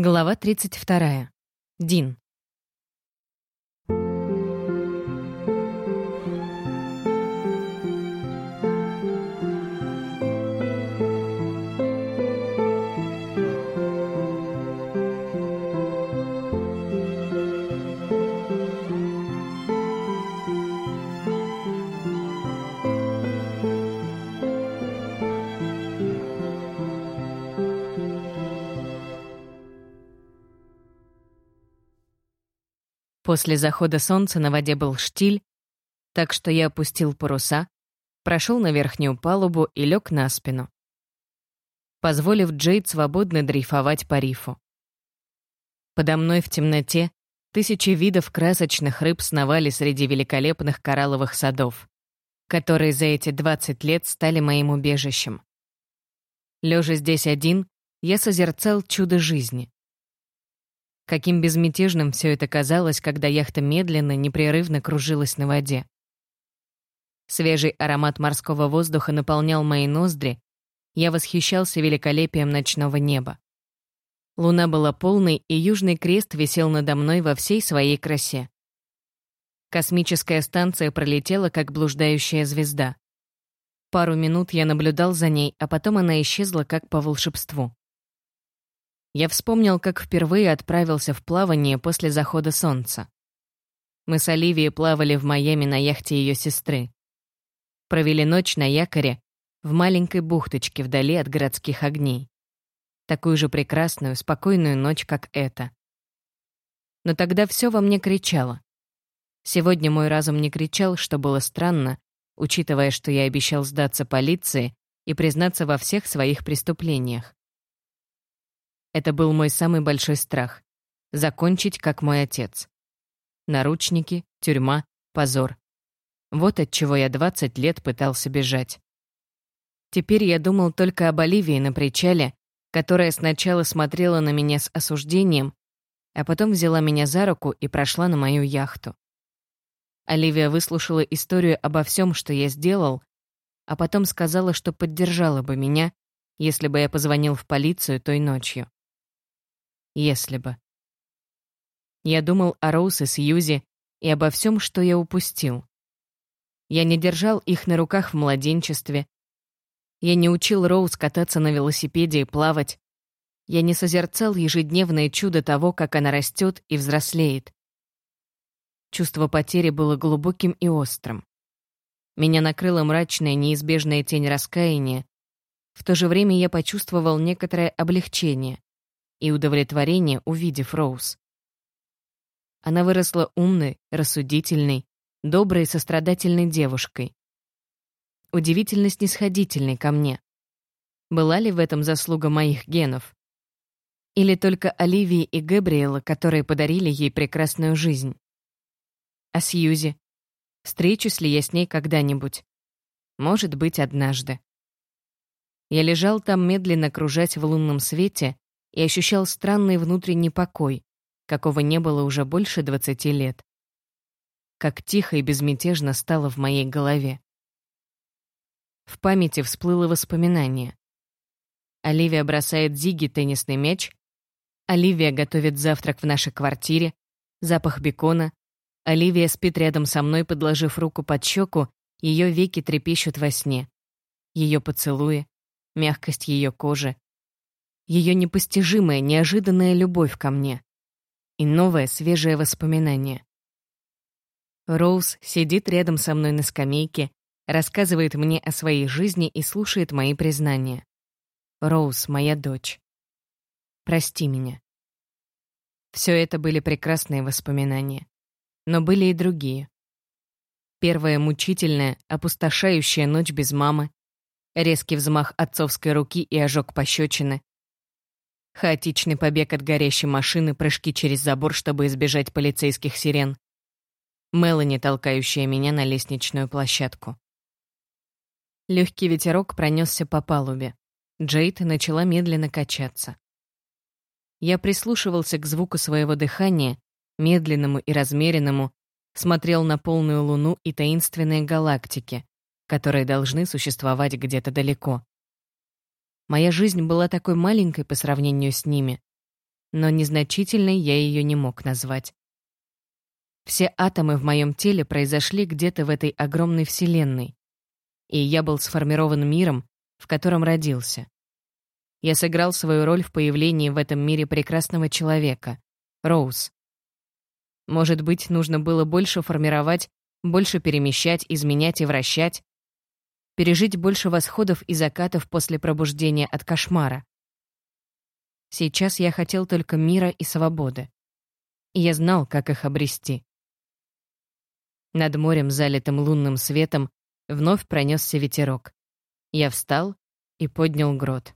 Глава 32. Дин. После захода солнца на воде был штиль, так что я опустил паруса, прошел на верхнюю палубу и лег на спину, позволив Джейд свободно дрейфовать по рифу. Подо мной в темноте тысячи видов красочных рыб сновали среди великолепных коралловых садов, которые за эти 20 лет стали моим убежищем. Лежа здесь один, я созерцал чудо жизни. Каким безмятежным все это казалось, когда яхта медленно, непрерывно кружилась на воде. Свежий аромат морского воздуха наполнял мои ноздри, я восхищался великолепием ночного неба. Луна была полной, и Южный крест висел надо мной во всей своей красе. Космическая станция пролетела, как блуждающая звезда. Пару минут я наблюдал за ней, а потом она исчезла, как по волшебству. Я вспомнил, как впервые отправился в плавание после захода солнца. Мы с Оливией плавали в Майами на яхте ее сестры. Провели ночь на якоре в маленькой бухточке вдали от городских огней. Такую же прекрасную, спокойную ночь, как эта. Но тогда все во мне кричало. Сегодня мой разум не кричал, что было странно, учитывая, что я обещал сдаться полиции и признаться во всех своих преступлениях. Это был мой самый большой страх — закончить, как мой отец. Наручники, тюрьма, позор. Вот от чего я 20 лет пытался бежать. Теперь я думал только об Оливии на причале, которая сначала смотрела на меня с осуждением, а потом взяла меня за руку и прошла на мою яхту. Оливия выслушала историю обо всем, что я сделал, а потом сказала, что поддержала бы меня, если бы я позвонил в полицию той ночью. Если бы. Я думал о Роуз и Сьюзи и обо всем, что я упустил. Я не держал их на руках в младенчестве. Я не учил Роуз кататься на велосипеде и плавать. Я не созерцал ежедневное чудо того, как она растет и взрослеет. Чувство потери было глубоким и острым. Меня накрыла мрачная, неизбежная тень раскаяния. В то же время я почувствовал некоторое облегчение и удовлетворение, увидев Роуз. Она выросла умной, рассудительной, доброй и сострадательной девушкой. Удивительно снисходительной ко мне. Была ли в этом заслуга моих генов? Или только Оливии и Габриэла, которые подарили ей прекрасную жизнь? А Сьюзи? Встречусь ли я с ней когда-нибудь? Может быть, однажды. Я лежал там, медленно кружась в лунном свете, и ощущал странный внутренний покой, какого не было уже больше двадцати лет. Как тихо и безмятежно стало в моей голове. В памяти всплыло воспоминание. Оливия бросает Зиги теннисный мяч, Оливия готовит завтрак в нашей квартире, запах бекона, Оливия спит рядом со мной, подложив руку под щеку, ее веки трепещут во сне. Ее поцелуи, мягкость ее кожи, ее непостижимая, неожиданная любовь ко мне и новое свежее воспоминание. Роуз сидит рядом со мной на скамейке, рассказывает мне о своей жизни и слушает мои признания. Роуз, моя дочь. Прости меня. Все это были прекрасные воспоминания. Но были и другие. Первая мучительная, опустошающая ночь без мамы, резкий взмах отцовской руки и ожог пощечины, Хаотичный побег от горящей машины, прыжки через забор, чтобы избежать полицейских сирен. Мелани, толкающая меня на лестничную площадку. Легкий ветерок пронесся по палубе. Джейд начала медленно качаться. Я прислушивался к звуку своего дыхания, медленному и размеренному, смотрел на полную луну и таинственные галактики, которые должны существовать где-то далеко. Моя жизнь была такой маленькой по сравнению с ними. но незначительной я ее не мог назвать. Все атомы в моем теле произошли где-то в этой огромной вселенной, и я был сформирован миром, в котором родился. Я сыграл свою роль в появлении в этом мире прекрасного человека, Роуз. Может быть, нужно было больше формировать, больше перемещать, изменять и вращать, пережить больше восходов и закатов после пробуждения от кошмара. Сейчас я хотел только мира и свободы. И я знал, как их обрести. Над морем, залитым лунным светом, вновь пронесся ветерок. Я встал и поднял грот.